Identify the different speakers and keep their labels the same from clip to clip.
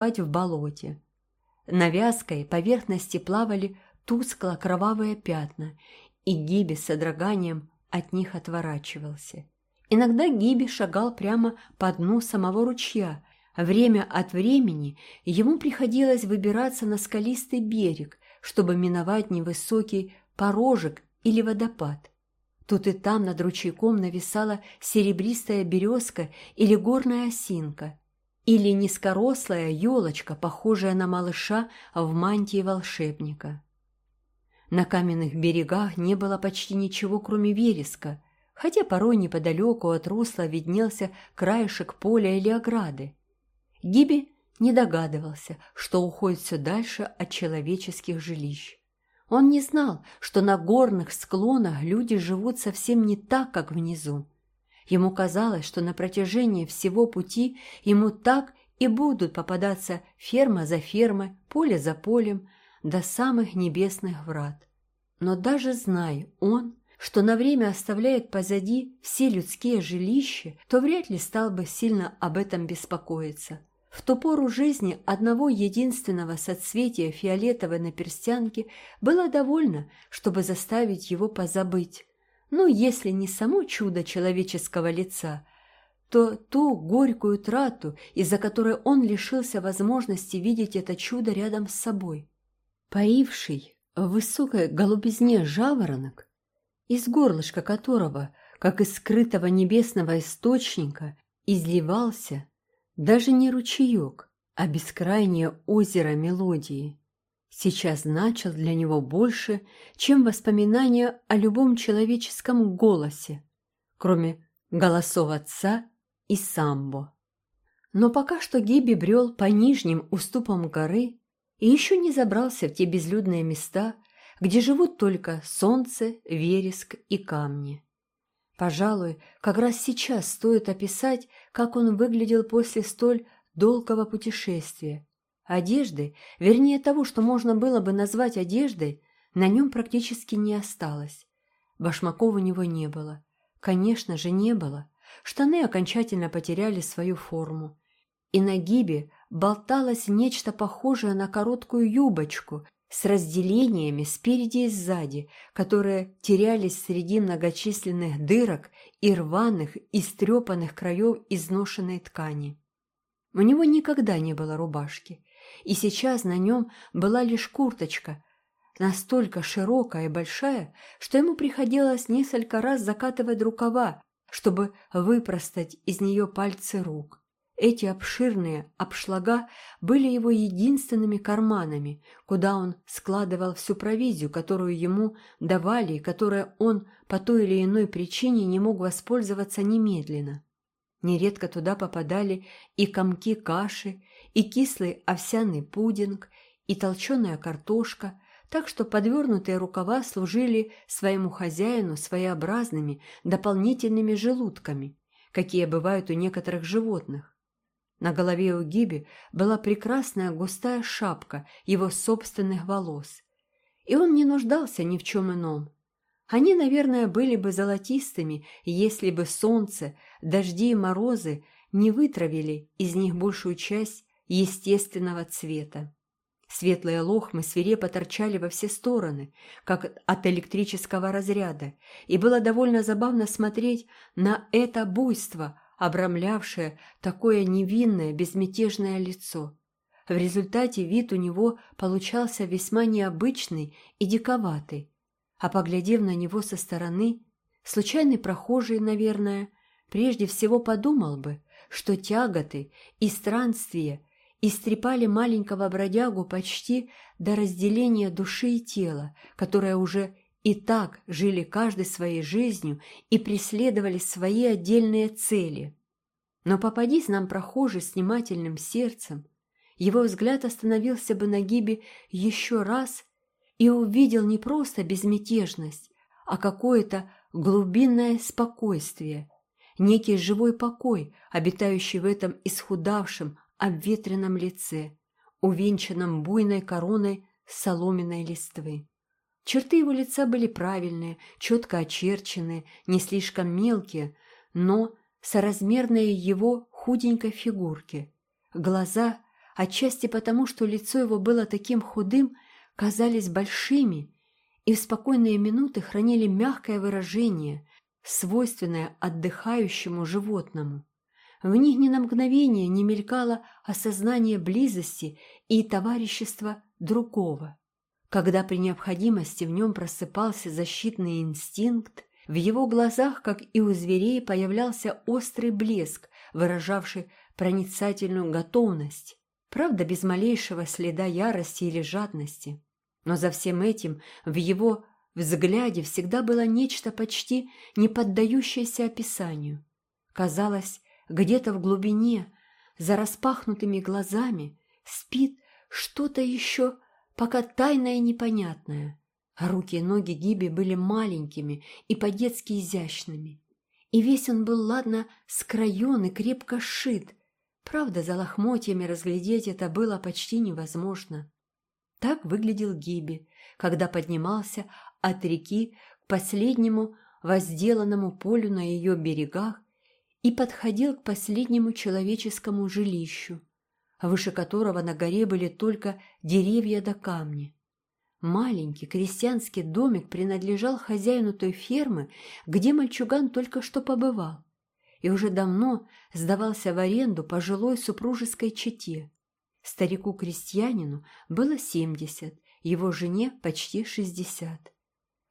Speaker 1: в болоте. На вязкой поверхности плавали тускло-кровавые пятна, и Гиби с содроганием от них отворачивался. Иногда Гиби шагал прямо по дну самого ручья. Время от времени ему приходилось выбираться на скалистый берег, чтобы миновать невысокий порожек или водопад. Тут и там над ручейком нависала серебристая березка или горная осинка, или низкорослая елочка, похожая на малыша в мантии волшебника. На каменных берегах не было почти ничего, кроме вереска, хотя порой неподалеку от русла виднелся краешек поля или ограды. Гиби не догадывался, что уходит все дальше от человеческих жилищ. Он не знал, что на горных склонах люди живут совсем не так, как внизу. Ему казалось, что на протяжении всего пути ему так и будут попадаться ферма за фермой, поле за полем, до самых небесных врат. Но даже зная он, что на время оставляет позади все людские жилища, то вряд ли стал бы сильно об этом беспокоиться. В ту пору жизни одного единственного соцветия фиолетовой на перстянке было довольно, чтобы заставить его позабыть. Ну, если не само чудо человеческого лица, то ту горькую трату, из-за которой он лишился возможности видеть это чудо рядом с собой. Поивший в высокой голубизне жаворонок, из горлышка которого, как из скрытого небесного источника, изливался даже не ручеек, а бескрайнее озеро мелодии. Сейчас значил для него больше, чем воспоминания о любом человеческом голосе, кроме голосов отца и самбо. Но пока что Гиби брел по нижним уступам горы и еще не забрался в те безлюдные места, где живут только солнце, вереск и камни. Пожалуй, как раз сейчас стоит описать, как он выглядел после столь долгого путешествия. Одежды, вернее того, что можно было бы назвать одеждой, на нем практически не осталось. Башмаков у него не было. Конечно же, не было. Штаны окончательно потеряли свою форму. И на гибе болталось нечто похожее на короткую юбочку с разделениями спереди и сзади, которые терялись среди многочисленных дырок и рваных, истрепанных краев изношенной ткани. У него никогда не было рубашки, и сейчас на нем была лишь курточка, настолько широкая и большая, что ему приходилось несколько раз закатывать рукава, чтобы выпростать из нее пальцы рук. Эти обширные обшлага были его единственными карманами, куда он складывал всю провизию, которую ему давали и которой он по той или иной причине не мог воспользоваться немедленно. Нередко туда попадали и комки каши, и кислый овсяный пудинг, и толченая картошка, так что подвернутые рукава служили своему хозяину своеобразными дополнительными желудками, какие бывают у некоторых животных. На голове у Гиби была прекрасная густая шапка его собственных волос, и он не нуждался ни в чем ином. Они, наверное, были бы золотистыми, если бы солнце, дожди и морозы не вытравили из них большую часть естественного цвета. Светлые лохмы свирепо торчали во все стороны, как от электрического разряда, и было довольно забавно смотреть на это буйство – обрамлявшее такое невинное, безмятежное лицо. В результате вид у него получался весьма необычный и диковатый, а поглядев на него со стороны, случайный прохожий, наверное, прежде всего подумал бы, что тяготы и странствия истрепали маленького бродягу почти до разделения души и тела, которое уже и так жили каждой своей жизнью и преследовали свои отдельные цели. Но попадись нам прохожий с внимательным сердцем, его взгляд остановился бы на гибе еще раз и увидел не просто безмятежность, а какое-то глубинное спокойствие, некий живой покой, обитающий в этом исхудавшем, обветренном лице, увенчанном буйной короной соломенной листвы. Черты его лица были правильные, четко очерченные, не слишком мелкие, но соразмерные его худенькой фигурке. Глаза, отчасти потому, что лицо его было таким худым, казались большими и в спокойные минуты хранили мягкое выражение, свойственное отдыхающему животному. В них ни на мгновение не мелькало осознание близости и товарищества другого. Когда при необходимости в нем просыпался защитный инстинкт, в его глазах, как и у зверей, появлялся острый блеск, выражавший проницательную готовность, правда, без малейшего следа ярости или жадности. Но за всем этим в его взгляде всегда было нечто почти не поддающееся описанию. Казалось, где-то в глубине, за распахнутыми глазами, спит что-то еще пока тайное и непонятное. руки и ноги Гиби были маленькими и по-детски изящными. И весь он был ладно скроен и крепко сшит. Правда, за лохмотьями разглядеть это было почти невозможно. Так выглядел Гиби, когда поднимался от реки к последнему возделанному полю на ее берегах и подходил к последнему человеческому жилищу, выше которого на горе были только деревья да камни. Маленький крестьянский домик принадлежал хозяину той фермы, где мальчуган только что побывал, и уже давно сдавался в аренду пожилой супружеской чете. Старику-крестьянину было семьдесят, его жене почти шестьдесят.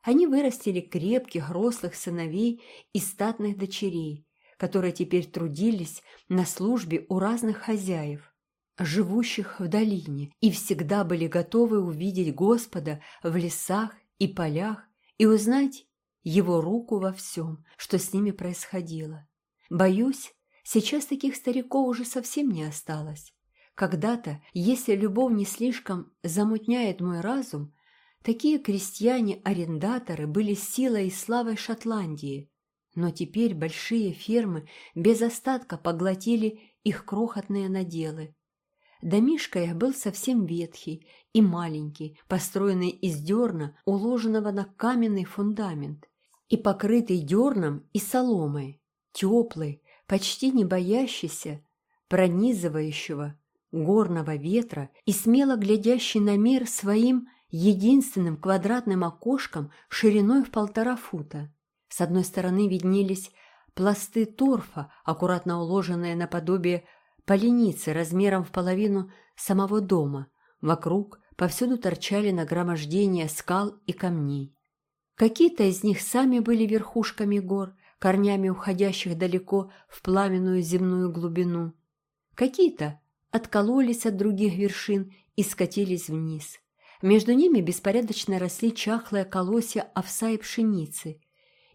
Speaker 1: Они вырастили крепких, рослых сыновей и статных дочерей, которые теперь трудились на службе у разных хозяев, живущих в долине, и всегда были готовы увидеть Господа в лесах и полях и узнать Его руку во всем, что с ними происходило. Боюсь, сейчас таких стариков уже совсем не осталось. Когда-то, если любовь не слишком замутняет мой разум, такие крестьяне-арендаторы были силой и славой Шотландии, но теперь большие фермы без остатка поглотили их крохотные наделы. Домишка их был совсем ветхий и маленький, построенный из дерна, уложенного на каменный фундамент, и покрытый дерном и соломой, теплый, почти не боящийся, пронизывающего горного ветра и смело глядящий на мир своим единственным квадратным окошком шириной в полтора фута. С одной стороны виднелись пласты торфа, аккуратно уложенные наподобие поленицы размером в половину самого дома. Вокруг повсюду торчали нагромождения скал и камней. Какие-то из них сами были верхушками гор, корнями уходящих далеко в пламенную земную глубину. Какие-то откололись от других вершин и скатились вниз. Между ними беспорядочно росли чахлые колосья овса и пшеницы,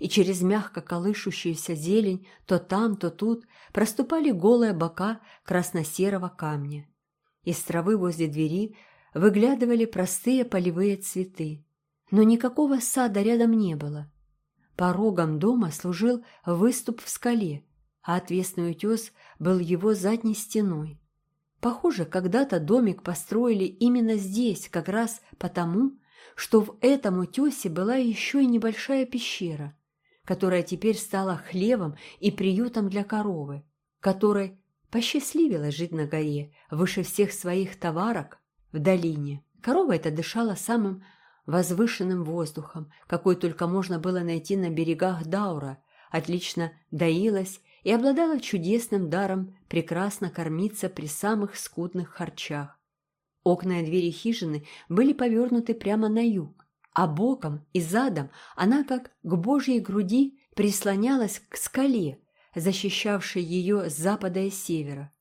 Speaker 1: и через мягко колышущуюся зелень то там, то тут проступали голые бока красно-серого камня. Из травы возле двери выглядывали простые полевые цветы, но никакого сада рядом не было. Порогом дома служил выступ в скале, а отвесный утес был его задней стеной. Похоже, когда-то домик построили именно здесь, как раз потому, что в этом утесе была еще и небольшая пещера, которая теперь стала хлевом и приютом для коровы, которой посчастливилось жить на горе, выше всех своих товарок в долине. Корова эта дышала самым возвышенным воздухом, какой только можно было найти на берегах Даура, отлично доилась и обладала чудесным даром прекрасно кормиться при самых скудных харчах. Окна и двери хижины были повернуты прямо на юг, а боком и задом она, как к божьей груди, прислонялась к скале, защищавшей ее с запада и севера.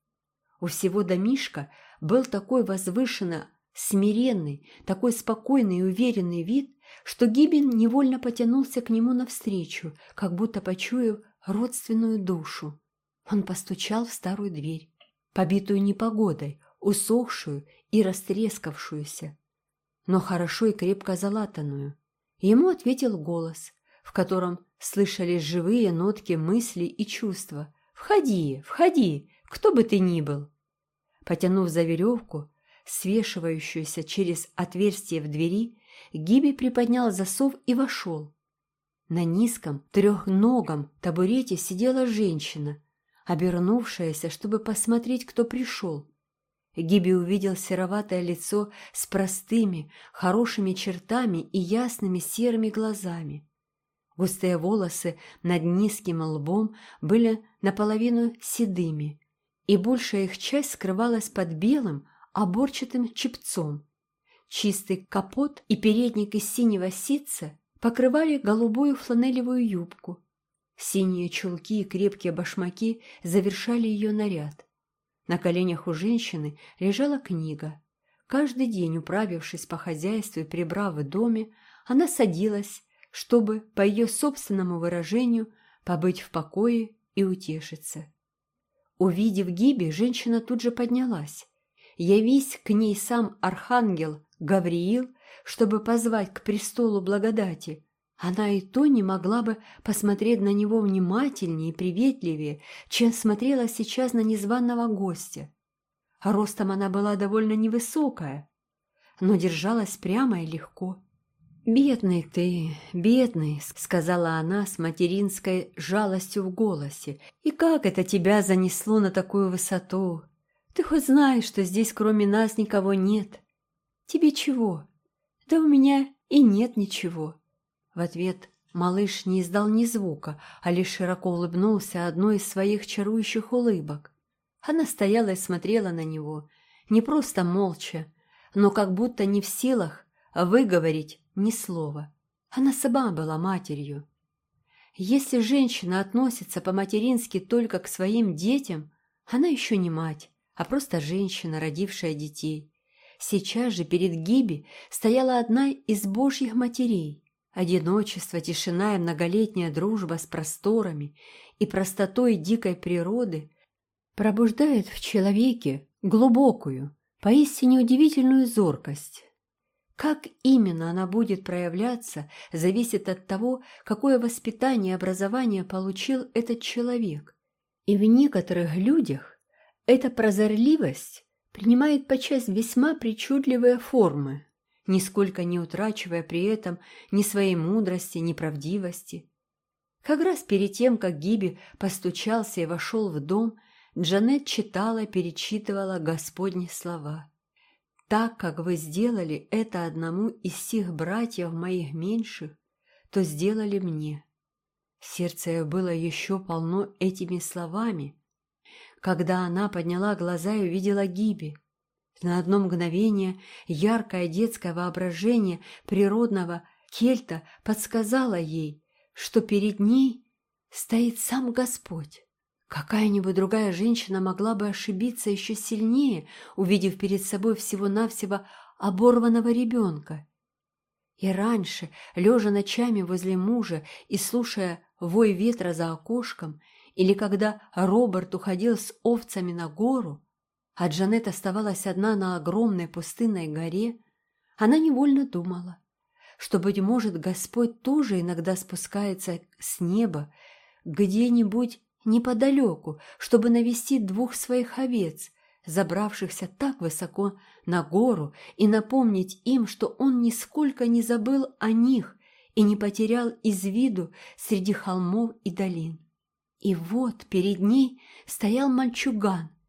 Speaker 1: У всего домишка был такой возвышенно смиренный, такой спокойный и уверенный вид, что Гибин невольно потянулся к нему навстречу, как будто почуяв родственную душу. Он постучал в старую дверь, побитую непогодой, усохшую и растрескавшуюся, но хорошо и крепко залатанную. Ему ответил голос, в котором слышались живые нотки мысли и чувства. «Входи, входи, кто бы ты ни был!» Потянув за веревку, свешивающуюся через отверстие в двери, Гиби приподнял засов и вошел. На низком трехногом табурете сидела женщина, обернувшаяся, чтобы посмотреть, кто пришел. Гиби увидел сероватое лицо с простыми, хорошими чертами и ясными серыми глазами. Густые волосы над низким лбом были наполовину седыми, и большая их часть скрывалась под белым, оборчатым чепцом. Чистый капот и передник из синего ситца покрывали голубую фланелевую юбку. Синие чулки и крепкие башмаки завершали ее наряд. На коленях у женщины лежала книга. Каждый день, управившись по хозяйству и прибрав в доме, она садилась, чтобы, по ее собственному выражению, побыть в покое и утешиться. Увидев Гиби, женщина тут же поднялась. Явись к ней сам архангел Гавриил, чтобы позвать к престолу благодати, она и то не могла бы посмотреть на него внимательнее и приветливее, чем смотрела сейчас на незваного гостя. Ростом она была довольно невысокая, но держалась прямо и легко. «Бедный ты, бедный», — сказала она с материнской жалостью в голосе. «И как это тебя занесло на такую высоту? Ты хоть знаешь, что здесь кроме нас никого нет? Тебе чего? Да у меня и нет ничего». В ответ малыш не издал ни звука, а лишь широко улыбнулся одной из своих чарующих улыбок. Она стояла и смотрела на него, не просто молча, но как будто не в силах выговорить ни слова. Она сама была матерью. Если женщина относится по-матерински только к своим детям, она еще не мать, а просто женщина, родившая детей. Сейчас же перед Гиби стояла одна из божьих матерей, Одиночество, тишина и многолетняя дружба с просторами и простотой дикой природы пробуждают в человеке глубокую, поистине удивительную зоркость. Как именно она будет проявляться, зависит от того, какое воспитание и образование получил этот человек. И в некоторых людях эта прозорливость принимает подчас весьма причудливые формы нисколько не утрачивая при этом ни своей мудрости, ни правдивости. Как раз перед тем, как Гиби постучался и вошел в дом, Джанет читала перечитывала Господни слова. «Так как вы сделали это одному из всех братьев моих меньших, то сделали мне». Сердце ее было еще полно этими словами. Когда она подняла глаза и увидела Гиби, на одно мгновение яркое детское воображение природного кельта подсказало ей, что перед ней стоит сам Господь. Какая-нибудь другая женщина могла бы ошибиться еще сильнее, увидев перед собой всего-навсего оборванного ребенка. И раньше, лежа ночами возле мужа и слушая вой ветра за окошком, или когда Роберт уходил с овцами на гору, а Джанет оставалась одна на огромной пустынной горе, она невольно думала, что, быть может, Господь тоже иногда спускается с неба где-нибудь неподалеку, чтобы навестить двух своих овец, забравшихся так высоко на гору, и напомнить им, что он нисколько не забыл о них и не потерял из виду среди холмов и долин. И вот перед ней стоял мальчуган –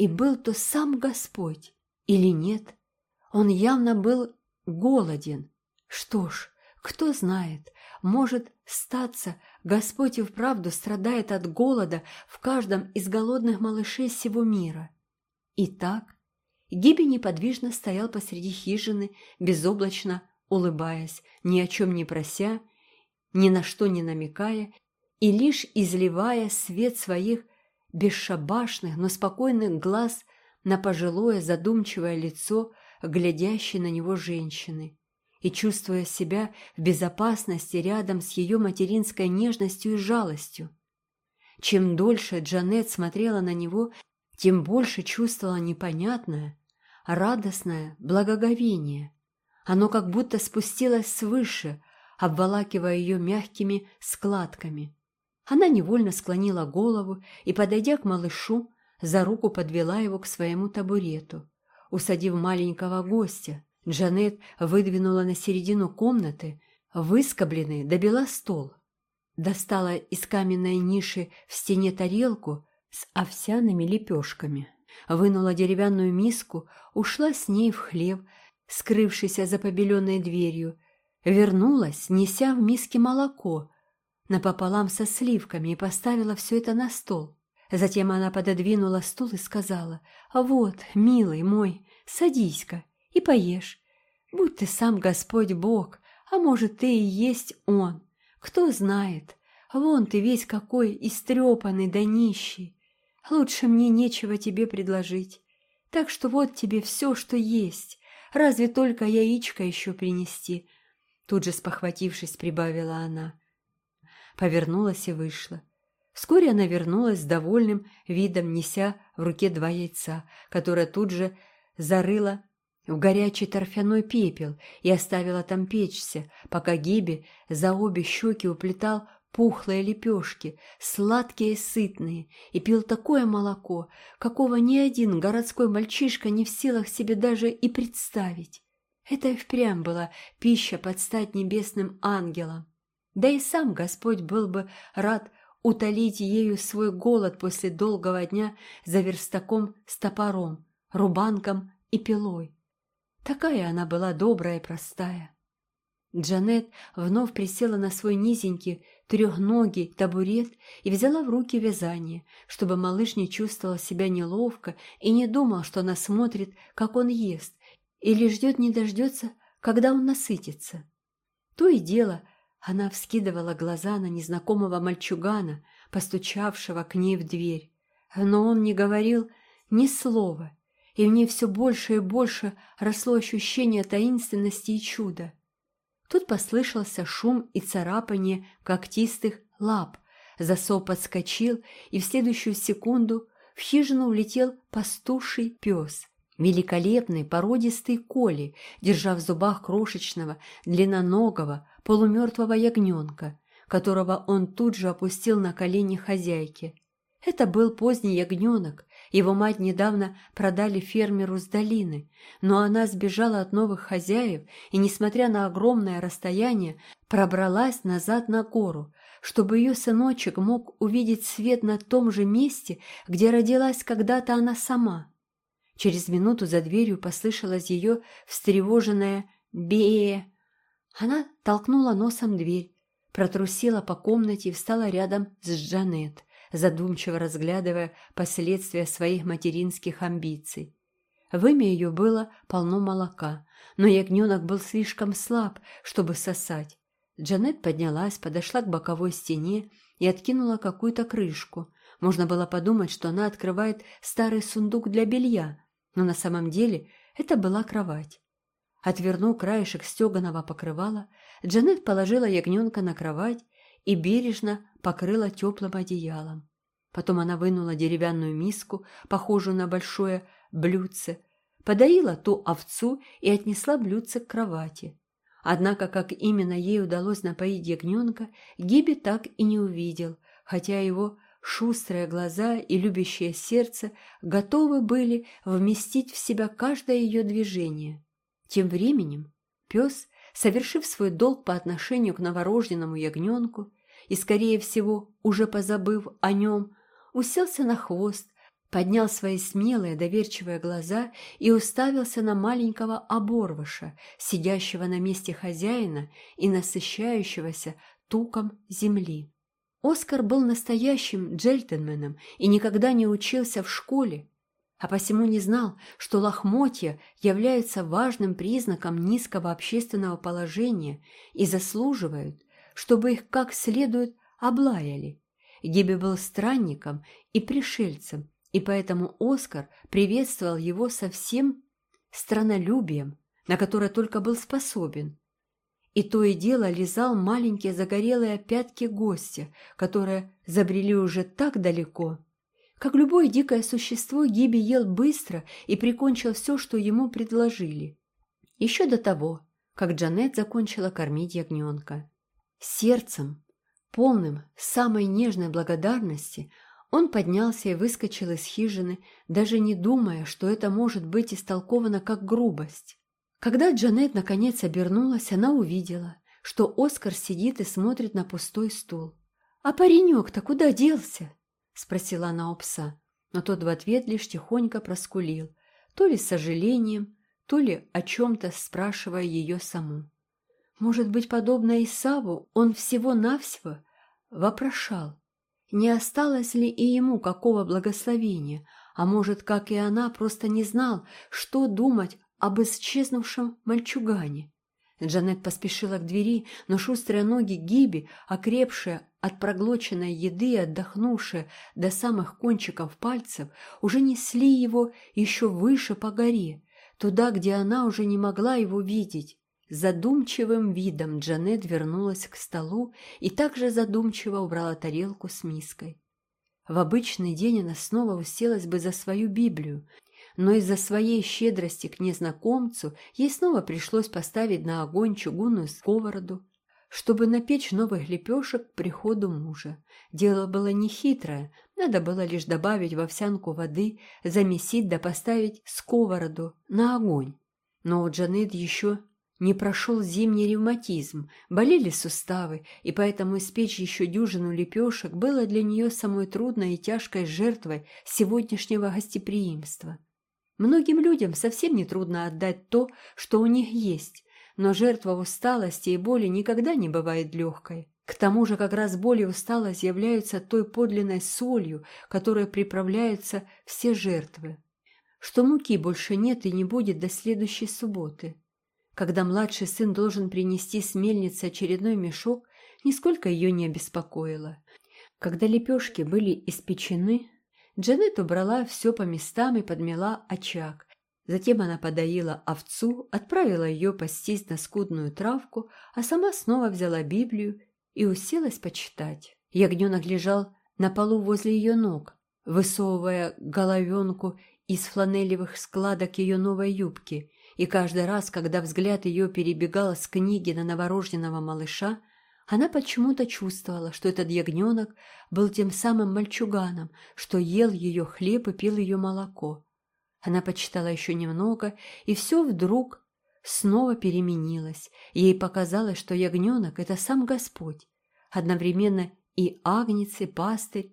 Speaker 1: и был то сам Господь или нет. Он явно был голоден. Что ж, кто знает, может статься, Господь и вправду страдает от голода в каждом из голодных малышей всего мира. Итак, Гиби неподвижно стоял посреди хижины, безоблачно улыбаясь, ни о чем не прося, ни на что не намекая и лишь изливая свет своих бесшабашных, но спокойных глаз на пожилое задумчивое лицо, глядящей на него женщины, и чувствуя себя в безопасности рядом с ее материнской нежностью и жалостью. Чем дольше Джанет смотрела на него, тем больше чувствовала непонятное, радостное благоговение. Оно как будто спустилось свыше, обволакивая ее мягкими складками. Она невольно склонила голову и, подойдя к малышу, за руку подвела его к своему табурету. Усадив маленького гостя, Джанет выдвинула на середину комнаты выскобленный до бела стол. Достала из каменной ниши в стене тарелку с овсяными лепешками. вынула деревянную миску, ушла с ней в хлев, скрывшийся за побеленной дверью, вернулась, неся в миске молоко, напополам со сливками и поставила все это на стол. Затем она пододвинула стул и сказала, «А вот, милый мой, садись-ка и поешь. Будь ты сам Господь Бог, а может, ты и есть Он. Кто знает, вон ты весь какой истрепанный да нищий. Лучше мне нечего тебе предложить. Так что вот тебе все, что есть. Разве только яичко еще принести?» Тут же спохватившись, прибавила она. Повернулась и вышла. Вскоре она вернулась с довольным видом, неся в руке два яйца, которое тут же зарыла в горячий торфяной пепел и оставила там печься, пока Гиби за обе щеки уплетал пухлые лепешки, сладкие и сытные, и пил такое молоко, какого ни один городской мальчишка не в силах себе даже и представить. Это и впрямь была пища под стать небесным ангелам. Да и сам Господь был бы рад утолить ею свой голод после долгого дня за верстаком с топором, рубанком и пилой. Такая она была добрая и простая. Джанет вновь присела на свой низенький трехногий табурет и взяла в руки вязание, чтобы малыш не чувствовал себя неловко и не думал, что она смотрит, как он ест, или ждет не дождется, когда он насытится. То и дело, она вскидывала глаза на незнакомого мальчугана, постучавшего к ней в дверь. Но он не говорил ни слова, и в ней все больше и больше росло ощущение таинственности и чуда. Тут послышался шум и царапание когтистых лап. Засов подскочил, и в следующую секунду в хижину улетел пастуший пес. Великолепный породистый коли, держа в зубах крошечного, длинноногого, полумертвого ягненка, которого он тут же опустил на колени хозяйки. Это был поздний ягненок, его мать недавно продали фермеру с долины, но она сбежала от новых хозяев и, несмотря на огромное расстояние, пробралась назад на гору, чтобы ее сыночек мог увидеть свет на том же месте, где родилась когда-то она сама. Через минуту за дверью послышалось ее встревоженное бе Она толкнула носом дверь, протрусила по комнате и встала рядом с Джанет – задумчиво разглядывая последствия своих материнских амбиций. В имя ее было полно молока, но ягненок был слишком слаб, чтобы сосать. Джанет поднялась, подошла к боковой стене и откинула какую-то крышку. Можно было подумать, что она открывает старый сундук для белья, но на самом деле это была кровать. Отвернув краешек стеганого покрывала, Джанет положила ягненка на кровать и бережно покрыла теплым одеялом. Потом она вынула деревянную миску, похожую на большое блюдце, подоила ту овцу и отнесла блюдце к кровати. Однако, как именно ей удалось напоить ягненка, Гиби так и не увидел, хотя его шустрые глаза и любящее сердце готовы были вместить в себя каждое ее движение. Тем временем пес, совершив свой долг по отношению к новорожденному ягненку, и, скорее всего, уже позабыв о нем, уселся на хвост, поднял свои смелые доверчивые глаза и уставился на маленького оборвыша, сидящего на месте хозяина и насыщающегося туком земли. Оскар был настоящим джельтенменом и никогда не учился в школе, а посему не знал, что лохмотья являются важным признаком низкого общественного положения и заслуживают, чтобы их как следует облаяли. Гиби был странником и пришельцем, и поэтому Оскар приветствовал его со всем странолюбием, на которое только был способен. И то и дело лизал маленькие загорелые пятки гостя, которые забрели уже так далеко. Как любое дикое существо, Гиби ел быстро и прикончил все, что ему предложили. Еще до того, как Джанет закончила кормить ягненка. Сердцем, полным самой нежной благодарности, он поднялся и выскочил из хижины, даже не думая, что это может быть истолковано как грубость. Когда Джанет наконец обернулась, она увидела, что Оскар сидит и смотрит на пустой стул. «А паренек-то куда делся?» – спросила она у пса. но тот в ответ лишь тихонько проскулил, то ли с сожалением, то ли о чем-то спрашивая ее саму. Может быть, подобно Исаву, он всего-навсего вопрошал, не осталось ли и ему какого благословения, а может, как и она, просто не знал, что думать об исчезнувшем мальчугане. Джанет поспешила к двери, но шустрые ноги Гиби, окрепшие от проглоченной еды и отдохнувшие до самых кончиков пальцев, уже несли его еще выше по горе, туда, где она уже не могла его видеть. Задумчивым видом Джанет вернулась к столу и также задумчиво убрала тарелку с миской. В обычный день она снова уселась бы за свою Библию, но из-за своей щедрости к незнакомцу ей снова пришлось поставить на огонь чугунную сковороду, чтобы напечь новых лепешек к приходу мужа. Дело было нехитрое, надо было лишь добавить в овсянку воды, замесить да поставить сковороду на огонь. Но у Джанет еще не прошел зимний ревматизм, болели суставы, и поэтому испечь еще дюжину лепешек было для нее самой трудной и тяжкой жертвой сегодняшнего гостеприимства. Многим людям совсем не трудно отдать то, что у них есть, но жертва усталости и боли никогда не бывает легкой. К тому же как раз боль и усталость являются той подлинной солью, которой приправляются все жертвы. Что муки больше нет и не будет до следующей субботы. Когда младший сын должен принести с мельницы очередной мешок, нисколько ее не обеспокоило. Когда лепешки были испечены, Джанет убрала все по местам и подмела очаг. Затем она подоила овцу, отправила ее пастись на скудную травку, а сама снова взяла Библию и уселась почитать. Ягненок лежал на полу возле ее ног, высовывая головенку из фланелевых складок ее новой юбки, и каждый раз, когда взгляд ее перебегал с книги на новорожденного малыша, она почему-то чувствовала, что этот ягненок был тем самым мальчуганом, что ел ее хлеб и пил ее молоко. Она почитала еще немного, и все вдруг снова переменилось. Ей показалось, что ягненок — это сам Господь, одновременно и агнец, и пастырь,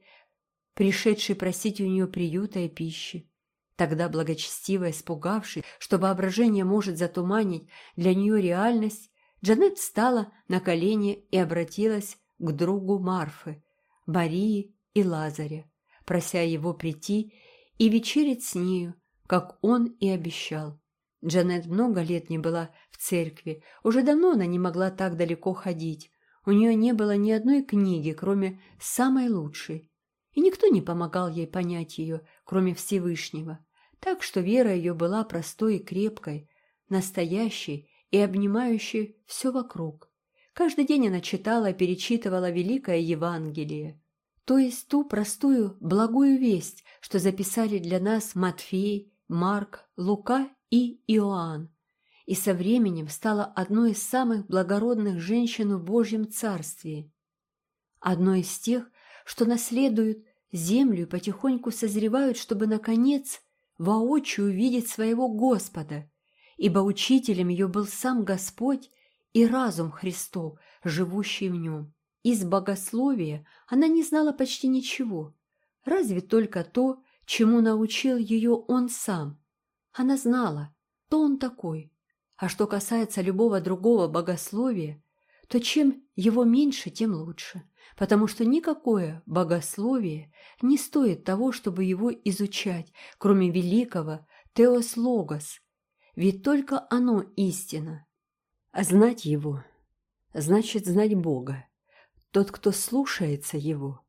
Speaker 1: пришедший просить у нее приюта и пищи. Тогда благочестиво испугавшись, что воображение может затуманить для нее реальность, Джанет встала на колени и обратилась к другу Марфы, Марии и Лазаря, прося его прийти и вечерить с нею, как он и обещал. Джанет много лет не была в церкви, уже давно она не могла так далеко ходить. У нее не было ни одной книги, кроме самой лучшей, и никто не помогал ей понять ее, кроме Всевышнего так что вера ее была простой и крепкой, настоящей и обнимающей все вокруг. Каждый день она читала и перечитывала Великое Евангелие, то есть ту простую, благую весть, что записали для нас Матфей, Марк, Лука и Иоанн, и со временем стала одной из самых благородных женщин в Божьем Царстве. Одной из тех, что наследуют землю и потихоньку созревают, чтобы, наконец, воочию увидеть своего Господа, ибо учителем ее был сам Господь и разум Христов, живущий в нем. Из богословия она не знала почти ничего, разве только то, чему научил ее он сам. Она знала, кто он такой. А что касается любого другого богословия, то чем его меньше, тем лучше потому что никакое богословие не стоит того, чтобы его изучать, кроме великого Теос ведь только оно истина. А знать его значит знать Бога. Тот, кто слушается его,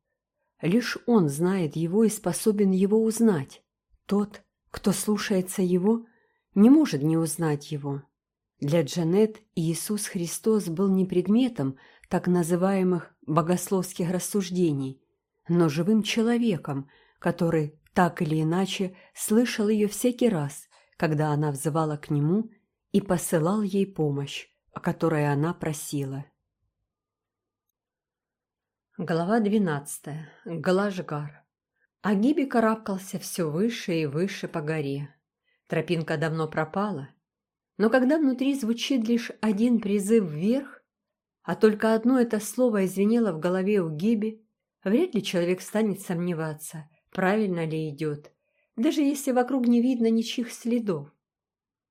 Speaker 1: лишь он знает его и способен его узнать. Тот, кто слушается его, не может не узнать его. Для Джанет Иисус Христос был не предметом так называемых богословских рассуждений, но живым человеком, который так или иначе слышал ее всякий раз, когда она взывала к нему и посылал ей помощь, о которой она просила. Глава двенадцатая. Галашгар. Агиби карабкался все выше и выше по горе. Тропинка давно пропала, но когда внутри звучит лишь один призыв вверх, а только одно это слово извинело в голове у Гиби, вряд ли человек станет сомневаться, правильно ли идет, даже если вокруг не видно ничьих следов.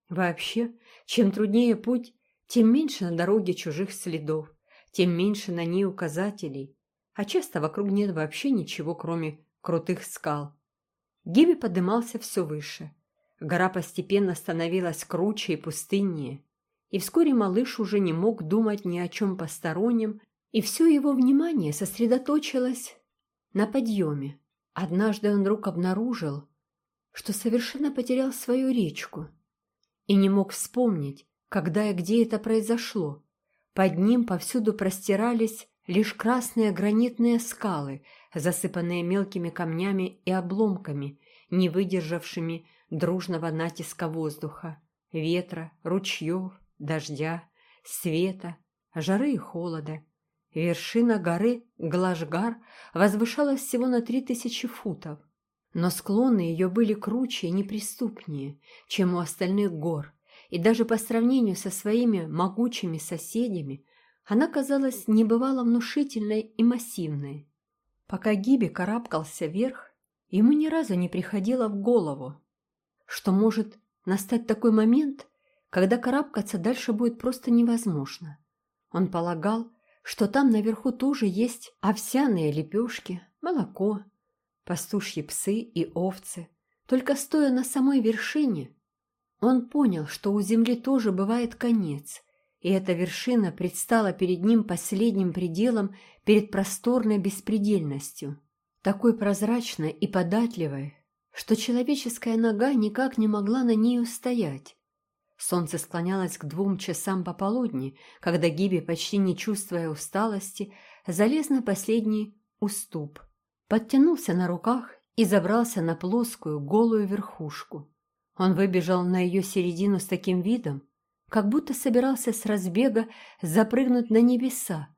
Speaker 1: Вообще, чем труднее путь, тем меньше на дороге чужих следов, тем меньше на ней указателей, а часто вокруг нет вообще ничего, кроме крутых скал. Гиби подымался все выше. Гора постепенно становилась круче и пустыннее, и вскоре малыш уже не мог думать ни о чем постороннем, и все его внимание сосредоточилось на подъеме. Однажды он вдруг обнаружил, что совершенно потерял свою речку и не мог вспомнить, когда и где это произошло. Под ним повсюду простирались лишь красные гранитные скалы, засыпанные мелкими камнями и обломками, не выдержавшими дружного натиска воздуха, ветра, ручьев, дождя, света, жары и холода. Вершина горы Глажгар возвышалась всего на три тысячи футов, но склоны ее были круче и неприступнее, чем у остальных гор, и даже по сравнению со своими могучими соседями она казалась небывало внушительной и массивной. Пока Гиби карабкался вверх, ему ни разу не приходило в голову, что может настать такой момент, когда карабкаться дальше будет просто невозможно. Он полагал, что там наверху тоже есть овсяные лепешки, молоко, пастушьи псы и овцы. Только стоя на самой вершине, он понял, что у земли тоже бывает конец, и эта вершина предстала перед ним последним пределом перед просторной беспредельностью, такой прозрачной и податливой, что человеческая нога никак не могла на ней устоять. Солнце склонялось к двум часам пополудни, когда Гиби, почти не чувствуя усталости, залез на последний уступ, подтянулся на руках и забрался на плоскую голую верхушку. Он выбежал на ее середину с таким видом, как будто собирался с разбега запрыгнуть на небеса,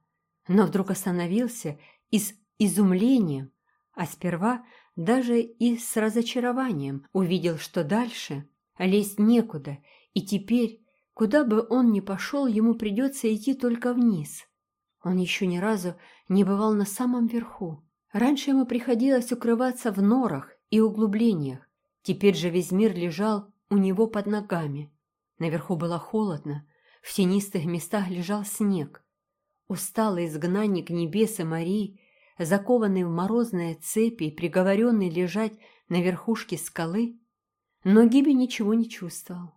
Speaker 1: но вдруг остановился и с изумлением, а сперва даже и с разочарованием увидел, что дальше лезть некуда, и теперь, куда бы он ни пошел, ему придется идти только вниз. Он еще ни разу не бывал на самом верху. Раньше ему приходилось укрываться в норах и углублениях, теперь же весь мир лежал у него под ногами. Наверху было холодно, в тенистых местах лежал снег. Усталый изгнанник небес и морей, закованный в морозные цепи и приговоренный лежать на верхушке скалы, но Гиби ничего не чувствовал.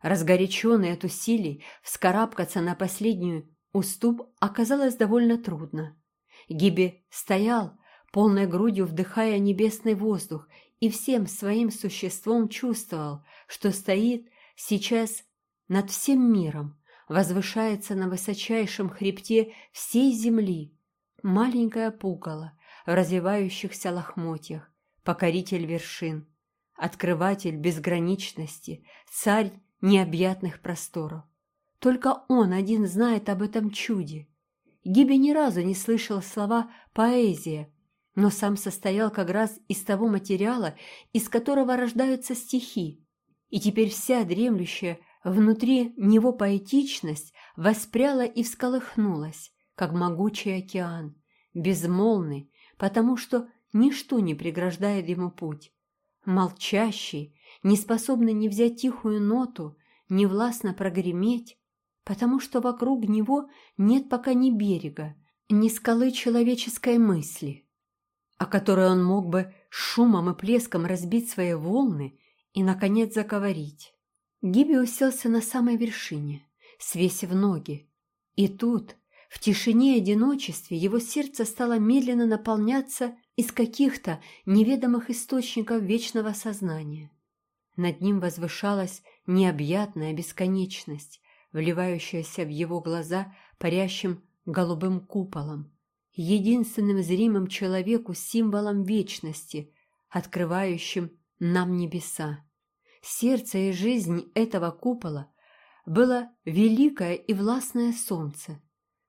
Speaker 1: Разгоряченный от усилий вскарабкаться на последнюю уступ оказалось довольно трудно. Гиби стоял, полной грудью вдыхая небесный воздух, и всем своим существом чувствовал, что стоит сейчас над всем миром, возвышается на высочайшем хребте всей земли, маленькое пугало в развивающихся лохмотьях, покоритель вершин, открыватель безграничности, царь необъятных просторов. Только он один знает об этом чуде. Гиби ни разу не слышал слова «поэзия», но сам состоял как раз из того материала, из которого рождаются стихи, и теперь вся дремлющая внутри него поэтичность воспряла и всколыхнулась, как могучий океан, безмолвный, потому что ничто не преграждает ему путь, молчащий, не способный ни взять тихую ноту, ни властно прогреметь, потому что вокруг него нет пока ни берега, ни скалы человеческой мысли, о которой он мог бы шумом и плеском разбить свои волны и, наконец, заговорить. Гиби уселся на самой вершине, свесив ноги. И тут, в тишине и одиночестве, его сердце стало медленно наполняться из каких-то неведомых источников вечного сознания. Над ним возвышалась необъятная бесконечность, вливающаяся в его глаза парящим голубым куполом, единственным зримым человеку символом вечности, открывающим нам небеса. Сердце и жизнь этого купола было великое и властное солнце,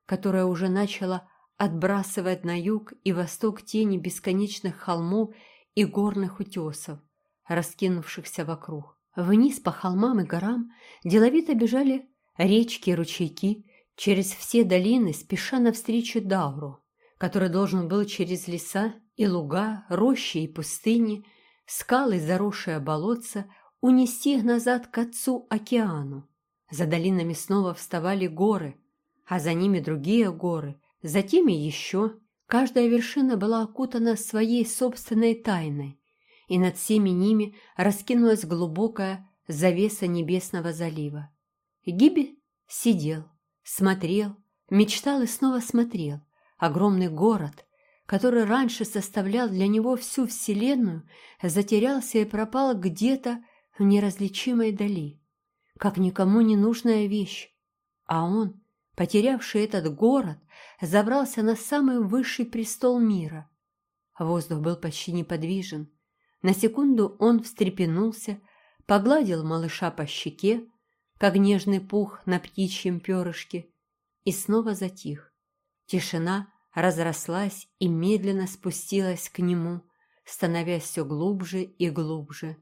Speaker 1: которое уже начало отбрасывать на юг и восток тени бесконечных холмов и горных утесов, раскинувшихся вокруг. Вниз по холмам и горам деловито бежали речки и ручейки через все долины, спеша навстречу Дауру, который должен был через леса и луга, рощи и пустыни, скалы, заросшие болотца, унести их назад к отцу океану. За долинами снова вставали горы, а за ними другие горы, затем и еще. Каждая вершина была окутана своей собственной тайной, и над всеми ними раскинулась глубокая завеса небесного залива. Гиби сидел, смотрел, мечтал и снова смотрел. Огромный город, который раньше составлял для него всю Вселенную, затерялся и пропал где-то в неразличимой дали, как никому не нужная вещь. А он, потерявший этот город, забрался на самый высший престол мира. Воздух был почти неподвижен. На секунду он встрепенулся, погладил малыша по щеке, как нежный пух на птичьем перышке, и снова затих. Тишина разрослась и медленно спустилась к нему, становясь все глубже и глубже.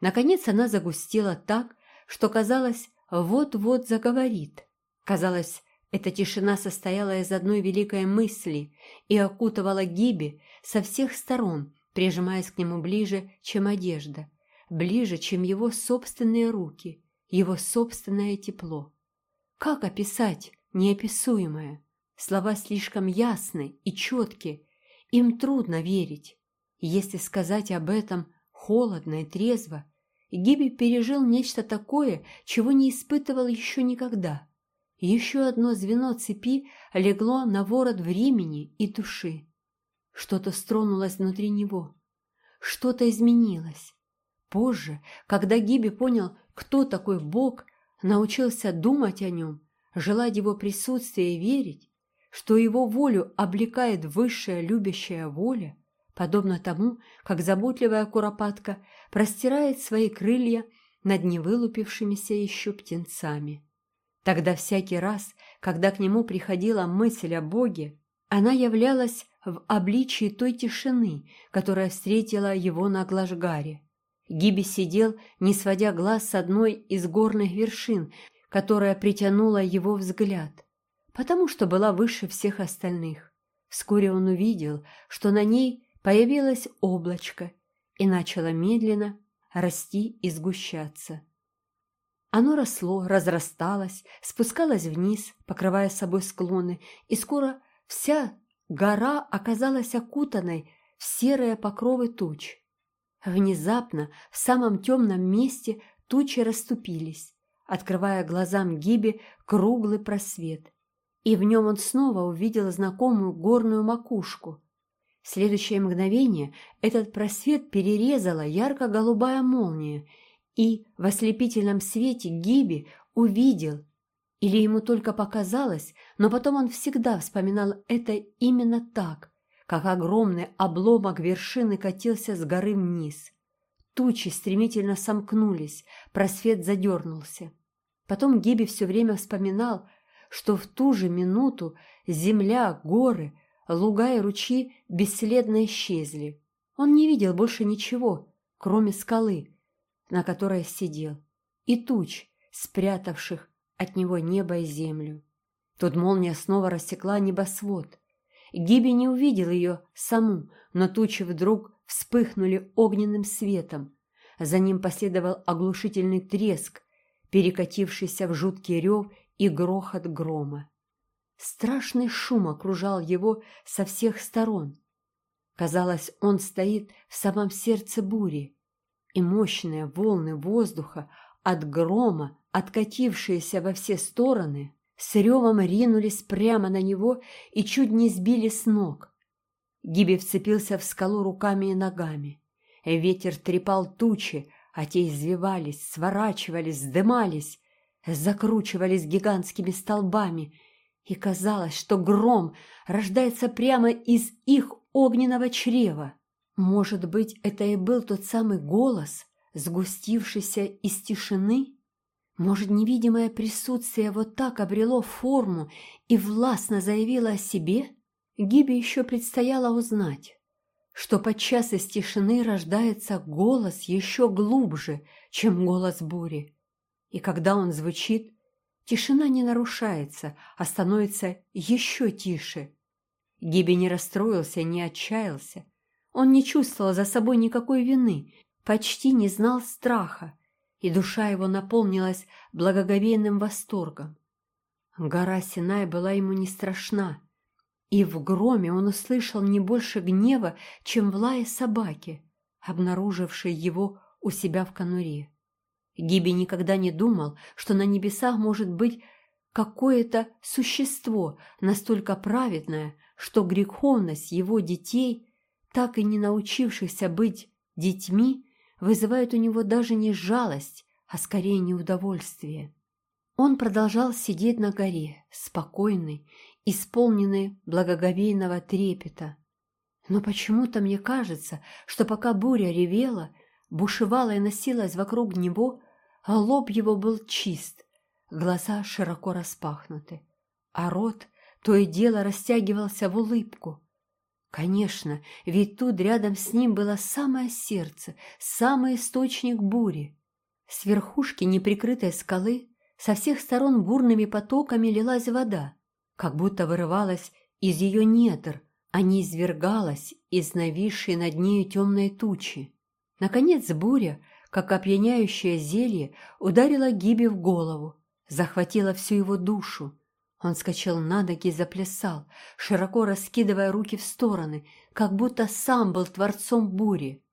Speaker 1: Наконец она загустела так, что казалось, вот-вот заговорит. Казалось, эта тишина состояла из одной великой мысли и окутывала Гиби со всех сторон, прижимаясь к нему ближе, чем одежда, ближе, чем его собственные руки, его собственное тепло. Как описать неописуемое? Слова слишком ясны и четки, им трудно верить. Если сказать об этом холодно и трезво, Гиби пережил нечто такое, чего не испытывал еще никогда. Еще одно звено цепи легло на ворот времени и души. Что-то стронулось внутри него. Что-то изменилось. Позже, когда Гиби понял, кто такой Бог, научился думать о нем, желать его присутствия и верить, что его волю облекает высшая любящая воля, подобно тому, как заботливая куропатка простирает свои крылья над невылупившимися еще птенцами. Тогда всякий раз, когда к нему приходила мысль о Боге, она являлась в обличии той тишины, которая встретила его на Глажгаре. Гиби сидел, не сводя глаз с одной из горных вершин, которая притянула его взгляд, потому что была выше всех остальных. Вскоре он увидел, что на ней появилось облачко и начало медленно расти и сгущаться. Оно росло, разрасталось, спускалось вниз, покрывая собой склоны, и скоро вся гора оказалась окутанной в серые покровы туч. Внезапно в самом темном месте тучи расступились, открывая глазам Гиби круглый просвет, и в нем он снова увидел знакомую горную макушку, в следующее мгновение этот просвет перерезала ярко-голубая молния, и в ослепительном свете Гиби увидел, или ему только показалось, но потом он всегда вспоминал это именно так, как огромный обломок вершины катился с горы вниз. Тучи стремительно сомкнулись, просвет задернулся. Потом Гиби все время вспоминал, что в ту же минуту земля, горы, Луга и ручьи бесследно исчезли. Он не видел больше ничего, кроме скалы, на которой сидел, и туч, спрятавших от него небо и землю. Тут молния снова рассекла небосвод. Гиби не увидел ее саму, но тучи вдруг вспыхнули огненным светом. За ним последовал оглушительный треск, перекатившийся в жуткий рев и грохот грома. Страшный шум окружал его со всех сторон. Казалось, он стоит в самом сердце бури, и мощные волны воздуха от грома, откатившиеся во все стороны, с ревом ринулись прямо на него и чуть не сбили с ног. Гиби вцепился в скалу руками и ногами. Ветер трепал тучи, а те извивались, сворачивались, сдымались, закручивались гигантскими столбами — и казалось, что гром рождается прямо из их огненного чрева. Может быть, это и был тот самый голос, сгустившийся из тишины? Может, невидимое присутствие вот так обрело форму и властно заявило о себе? Гибе еще предстояло узнать, что подчас из тишины рождается голос еще глубже, чем голос бури. И когда он звучит, Тишина не нарушается, а становится еще тише. Гиби не расстроился, не отчаялся. Он не чувствовал за собой никакой вины, почти не знал страха, и душа его наполнилась благоговейным восторгом. Гора Синай была ему не страшна, и в громе он услышал не больше гнева, чем в лае собаки, обнаружившей его у себя в конуре. Гиби никогда не думал, что на небесах может быть какое-то существо настолько праведное, что греховность его детей, так и не научившихся быть детьми, вызывает у него даже не жалость, а скорее неудовольствие. Он продолжал сидеть на горе, спокойный, исполненный благоговейного трепета. Но почему-то мне кажется, что пока буря ревела, бушевала и носилась вокруг него, а лоб его был чист, глаза широко распахнуты, а рот то и дело растягивался в улыбку. Конечно, ведь тут рядом с ним было самое сердце, самый источник бури. С верхушки неприкрытой скалы со всех сторон бурными потоками лилась вода, как будто вырывалась из ее недр, а не извергалась из нависшей над нею темной тучи. Наконец буря, как опьяняющее зелье, ударила Гиби в голову, захватила всю его душу, он скачал на ноги и заплясал, широко раскидывая руки в стороны, как будто сам был творцом бури.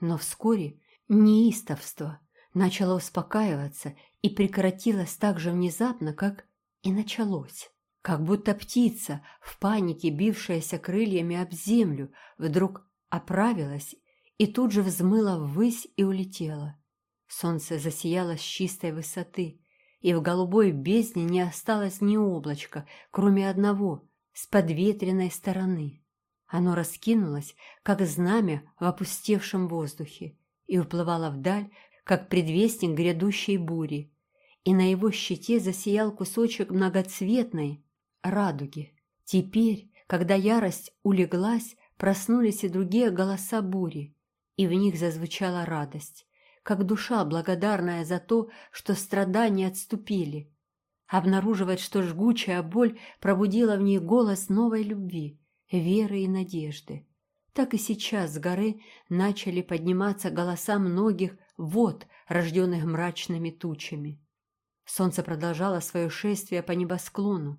Speaker 1: Но вскоре неистовство начало успокаиваться и прекратилось так же внезапно, как и началось. Как будто птица, в панике бившаяся крыльями об землю, вдруг оправилась и тут же взмыла ввысь и улетела. Солнце засияло с чистой высоты, и в голубой бездне не осталось ни облачка, кроме одного, с подветренной стороны. Оно раскинулось, как знамя в опустевшем воздухе, и уплывало вдаль, как предвестник грядущей бури, и на его щите засиял кусочек многоцветной радуги. Теперь, когда ярость улеглась, проснулись и другие голоса бури, и в них зазвучала радость как душа, благодарная за то, что страдания отступили. Обнаруживать, что жгучая боль пробудила в ней голос новой любви, веры и надежды. Так и сейчас с горы начали подниматься голоса многих вод, рожденных мрачными тучами. Солнце продолжало свое шествие по небосклону.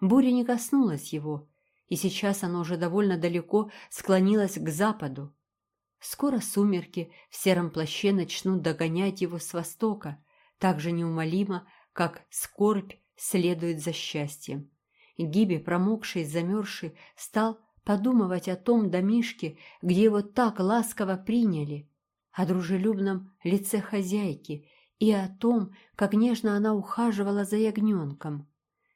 Speaker 1: Буря не коснулась его, и сейчас оно уже довольно далеко склонилось к западу, Скоро сумерки в сером плаще начнут догонять его с востока, так же неумолимо, как скорбь следует за счастьем. Гиби, промокший, замерзший, стал подумывать о том домишке, где его так ласково приняли, о дружелюбном лице хозяйки и о том, как нежно она ухаживала за ягненком.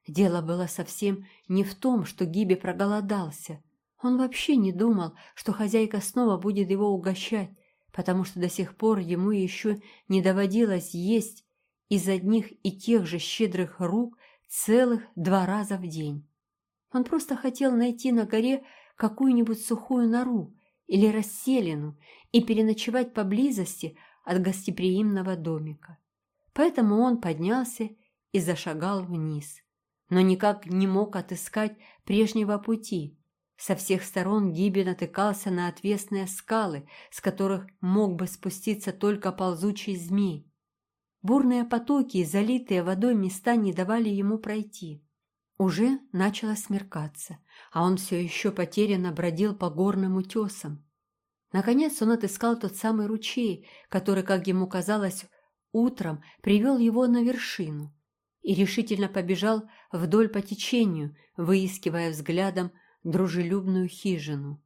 Speaker 1: Дело было совсем не в том, что Гиби проголодался – он вообще не думал, что хозяйка снова будет его угощать, потому что до сих пор ему еще не доводилось есть из одних и тех же щедрых рук целых два раза в день. Он просто хотел найти на горе какую-нибудь сухую нору или расселину и переночевать поблизости от гостеприимного домика. Поэтому он поднялся и зашагал вниз, но никак не мог отыскать прежнего пути, со всех сторон Гиби натыкался на отвесные скалы, с которых мог бы спуститься только ползучий змей. Бурные потоки и залитые водой места не давали ему пройти. Уже начало смеркаться, а он все еще потерянно бродил по горным утесам. Наконец он отыскал тот самый ручей, который, как ему казалось, утром привел его на вершину и решительно побежал вдоль по течению, выискивая взглядом дружелюбную хижину.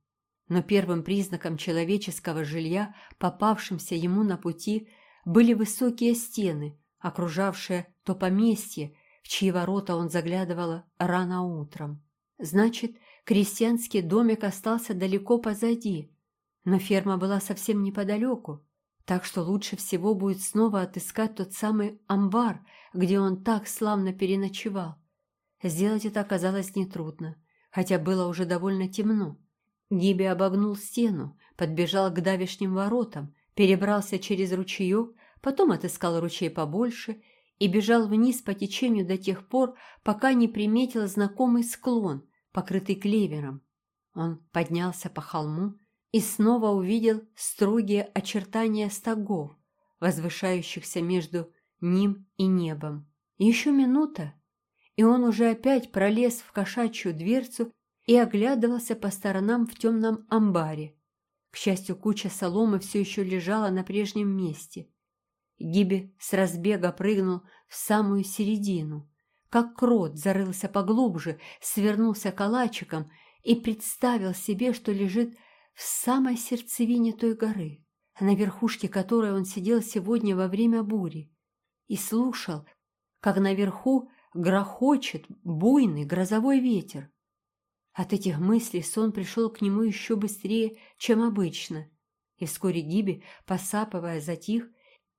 Speaker 1: Но первым признаком человеческого жилья, попавшимся ему на пути, были высокие стены, окружавшие то поместье, в чьи ворота он заглядывал рано утром. Значит, крестьянский домик остался далеко позади, но ферма была совсем неподалеку, так что лучше всего будет снова отыскать тот самый амбар, где он так славно переночевал. Сделать это оказалось нетрудно хотя было уже довольно темно. Гиби обогнул стену, подбежал к давешним воротам, перебрался через ручеек, потом отыскал ручей побольше и бежал вниз по течению до тех пор, пока не приметил знакомый склон, покрытый клевером. Он поднялся по холму и снова увидел строгие очертания стогов, возвышающихся между ним и небом. Еще минута, и он уже опять пролез в кошачью дверцу и оглядывался по сторонам в темном амбаре. К счастью, куча соломы все еще лежала на прежнем месте. Гиби с разбега прыгнул в самую середину. Как крот зарылся поглубже, свернулся калачиком и представил себе, что лежит в самой сердцевине той горы, на верхушке которой он сидел сегодня во время бури, и слушал, как наверху грохочет буйный грозовой ветер. От этих мыслей сон пришел к нему еще быстрее, чем обычно, и вскоре Гиби, посапывая, затих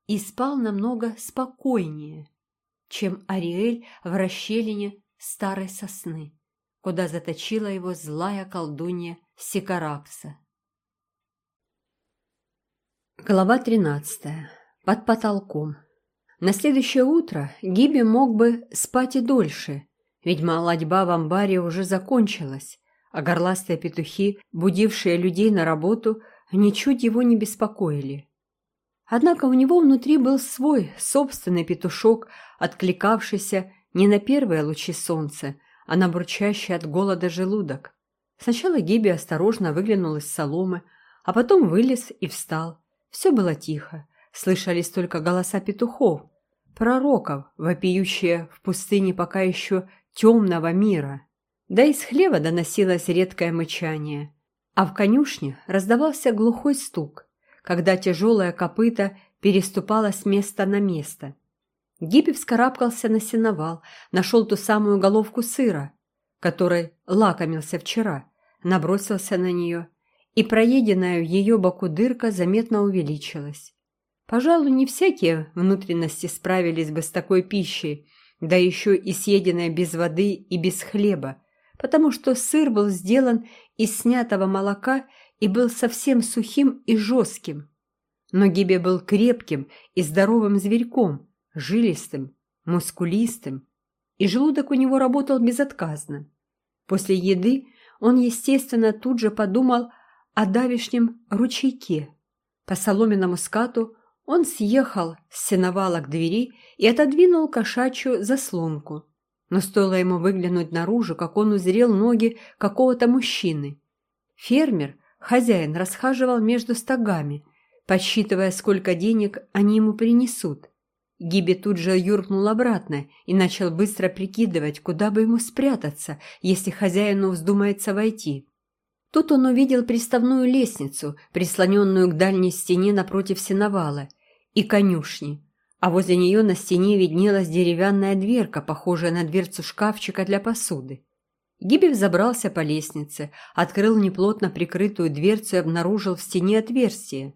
Speaker 1: и спал намного спокойнее, чем Ариэль в расщелине старой сосны, куда заточила его злая колдунья Сикаракса. Глава тринадцатая. Под потолком. На следующее утро Гиби мог бы спать и дольше, ведь молодьба в амбаре уже закончилась, а горластые петухи, будившие людей на работу, ничуть его не беспокоили. Однако у него внутри был свой собственный петушок, откликавшийся не на первые лучи солнца, а на бурчащий от голода желудок. Сначала Гиби осторожно выглянул из соломы, а потом вылез и встал. Все было тихо. Слышались только голоса петухов, пророков, вопиющие в пустыне пока еще темного мира. Да из хлева доносилось редкое мычание, а в конюшне раздавался глухой стук, когда тяжелое копыто переступало с места на место. Гиппи вскарабкался на сеновал, нашел ту самую головку сыра, которой лакомился вчера, набросился на нее, и проеденная ее боку дырка заметно увеличилась. Пожалуй, не всякие внутренности справились бы с такой пищей, да еще и съеденной без воды и без хлеба, потому что сыр был сделан из снятого молока и был совсем сухим и жестким. Но Гибе был крепким и здоровым зверьком, жилистым, мускулистым, и желудок у него работал безотказно. После еды он, естественно, тут же подумал о давишнем ручейке. По соломенному скату он съехал с сеновала к двери и отодвинул кошачью заслонку. Но стоило ему выглянуть наружу, как он узрел ноги какого-то мужчины. Фермер, хозяин, расхаживал между стогами, подсчитывая, сколько денег они ему принесут. Гиби тут же юркнул обратно и начал быстро прикидывать, куда бы ему спрятаться, если хозяину вздумается войти. Тут он увидел приставную лестницу, прислоненную к дальней стене напротив сеновала, и конюшни, а возле нее на стене виднелась деревянная дверка, похожая на дверцу шкафчика для посуды. Гиби взобрался по лестнице, открыл неплотно прикрытую дверцу и обнаружил в стене отверстие.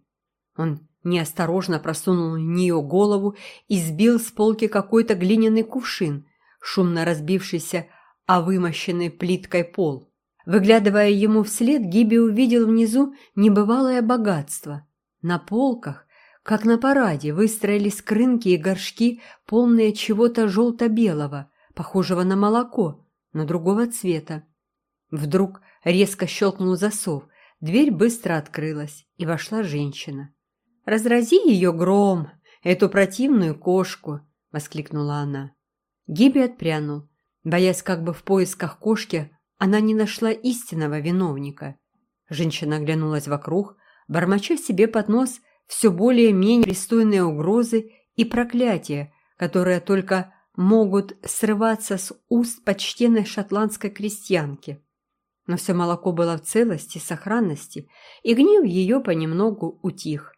Speaker 1: Он неосторожно просунул в нее голову и сбил с полки какой-то глиняный кувшин, шумно разбившийся о вымощенный плиткой пол. Выглядывая ему вслед, Гиби увидел внизу небывалое богатство. На полках как на параде выстроились крынки и горшки, полные чего-то желто-белого, похожего на молоко, но другого цвета. Вдруг резко щелкнул засов, дверь быстро открылась, и вошла женщина. «Разрази ее гром, эту противную кошку!» — воскликнула она. Гиби отпрянул, боясь как бы в поисках кошки, она не нашла истинного виновника. Женщина оглянулась вокруг, бормоча себе под нос — все более-менее пристойные угрозы и проклятия, которые только могут срываться с уст почтенной шотландской крестьянки. Но все молоко было в целости, сохранности, и гнев ее понемногу утих.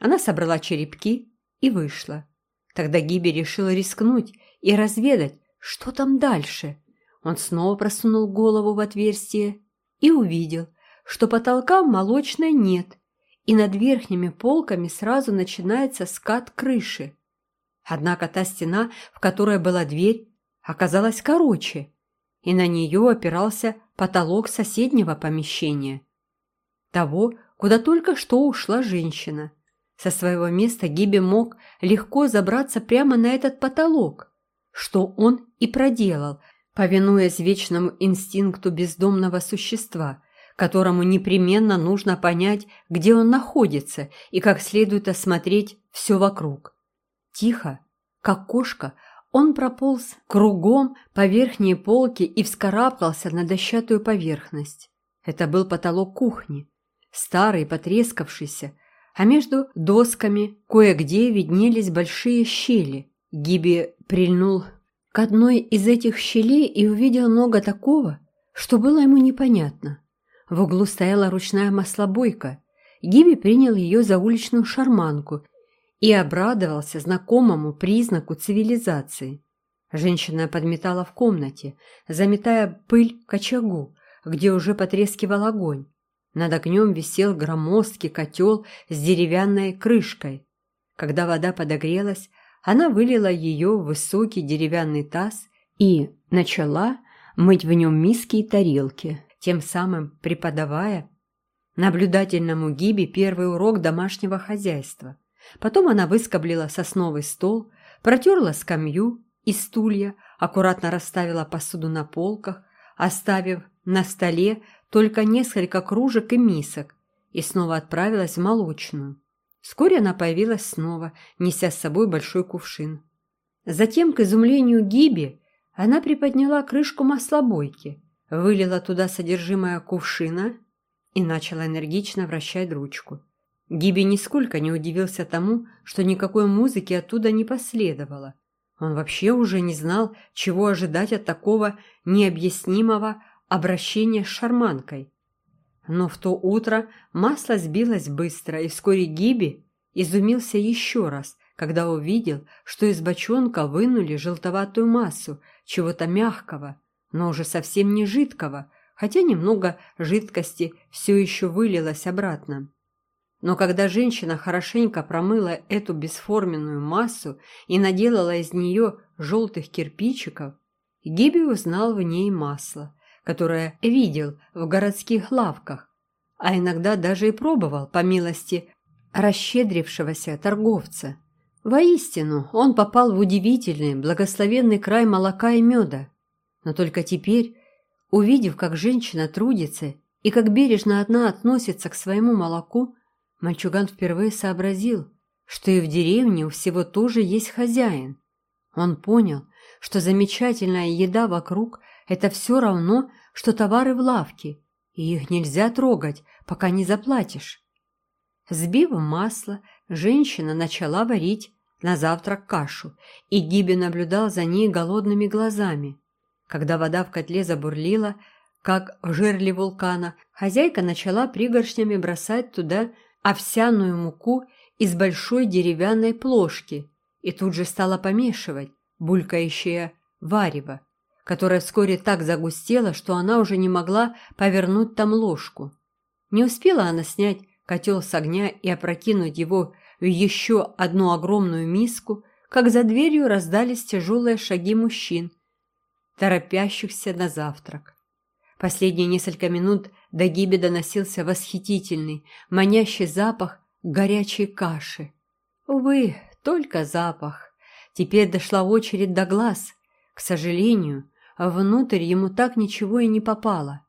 Speaker 1: Она собрала черепки и вышла. Тогда Гиби решил рискнуть и разведать, что там дальше. Он снова просунул голову в отверстие и увидел, что потолка молочной нет, и над верхними полками сразу начинается скат крыши. Однако та стена, в которой была дверь, оказалась короче, и на нее опирался потолок соседнего помещения. Того, куда только что ушла женщина. Со своего места Гиби мог легко забраться прямо на этот потолок, что он и проделал, повинуясь вечному инстинкту бездомного существа – которому непременно нужно понять, где он находится и как следует осмотреть все вокруг. Тихо, как кошка, он прополз кругом по верхней полке и вскарабкался на дощатую поверхность. Это был потолок кухни, старый, потрескавшийся, а между досками кое-где виднелись большие щели. Гиби прильнул к одной из этих щелей и увидел много такого, что было ему непонятно. В углу стояла ручная маслобойка. Гиби принял ее за уличную шарманку и обрадовался знакомому признаку цивилизации. Женщина подметала в комнате, заметая пыль к очагу, где уже потрескивал огонь. Над огнем висел громоздкий котел с деревянной крышкой. Когда вода подогрелась, она вылила ее в высокий деревянный таз и начала мыть в нем миски и тарелки, тем самым преподавая наблюдательному Гибе первый урок домашнего хозяйства. Потом она выскоблила сосновый стол, протерла скамью и стулья, аккуратно расставила посуду на полках, оставив на столе только несколько кружек и мисок, и снова отправилась в молочную. Вскоре она появилась снова, неся с собой большой кувшин. Затем, к изумлению Гиби, она приподняла крышку маслобойки, вылила туда содержимое кувшина и начала энергично вращать ручку. Гиби нисколько не удивился тому, что никакой музыки оттуда не последовало. Он вообще уже не знал, чего ожидать от такого необъяснимого обращения с шарманкой. Но в то утро масло сбилось быстро, и вскоре Гиби изумился еще раз, когда увидел, что из бочонка вынули желтоватую массу чего-то мягкого, но уже совсем не жидкого, хотя немного жидкости все еще вылилось обратно. Но когда женщина хорошенько промыла эту бесформенную массу и наделала из нее желтых кирпичиков, Гиби узнал в ней масло, которое видел в городских лавках, а иногда даже и пробовал по милости расщедрившегося торговца. Воистину, он попал в удивительный, благословенный край молока и меда. Но только теперь, увидев, как женщина трудится и как бережно одна относится к своему молоку, Мальчуган впервые сообразил, что и в деревне у всего тоже есть хозяин. Он понял, что замечательная еда вокруг – это все равно, что товары в лавке, и их нельзя трогать, пока не заплатишь. Сбив масло, женщина начала варить на завтрак кашу, и Гиби наблюдал за ней голодными глазами. Когда вода в котле забурлила, как в жерле вулкана, хозяйка начала пригоршнями бросать туда овсяную муку из большой деревянной плошки и тут же стала помешивать булькающее варево, которое вскоре так загустело, что она уже не могла повернуть там ложку. Не успела она снять котел с огня и опрокинуть его в еще одну огромную миску, как за дверью раздались тяжелые шаги мужчин, торопящихся на завтрак. Последние несколько минут до Гиби доносился восхитительный, манящий запах горячей каши. Увы, только запах. Теперь дошла очередь до глаз. К сожалению, внутрь ему так ничего и не попало.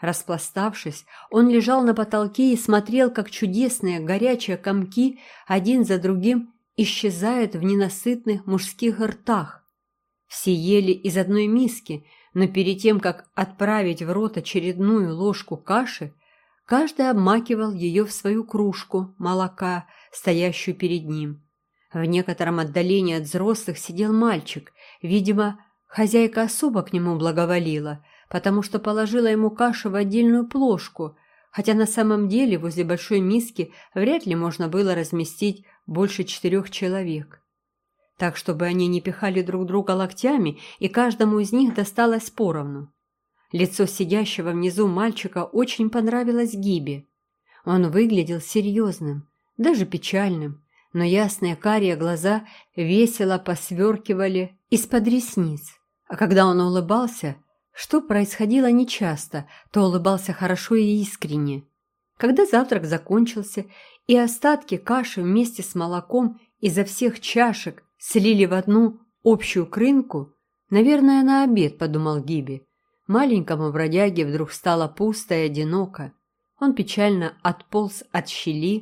Speaker 1: Распластавшись, он лежал на потолке и смотрел, как чудесные горячие комки один за другим исчезают в ненасытных мужских ртах. Все ели из одной миски, но перед тем, как отправить в рот очередную ложку каши, каждый обмакивал ее в свою кружку молока, стоящую перед ним. В некотором отдалении от взрослых сидел мальчик. Видимо, хозяйка особо к нему благоволила, потому что положила ему кашу в отдельную плошку, хотя на самом деле возле большой миски вряд ли можно было разместить больше четырех человек так, чтобы они не пихали друг друга локтями, и каждому из них досталось поровну. Лицо сидящего внизу мальчика очень понравилось Гибе. Он выглядел серьезным, даже печальным, но ясные карие глаза весело посверкивали из-под ресниц. А когда он улыбался, что происходило нечасто, то улыбался хорошо и искренне. Когда завтрак закончился, и остатки каши вместе с молоком изо всех чашек слили в одну общую крынку, наверное, на обед, подумал Гиби. Маленькому бродяге вдруг стало пусто и одиноко. Он печально отполз от щели,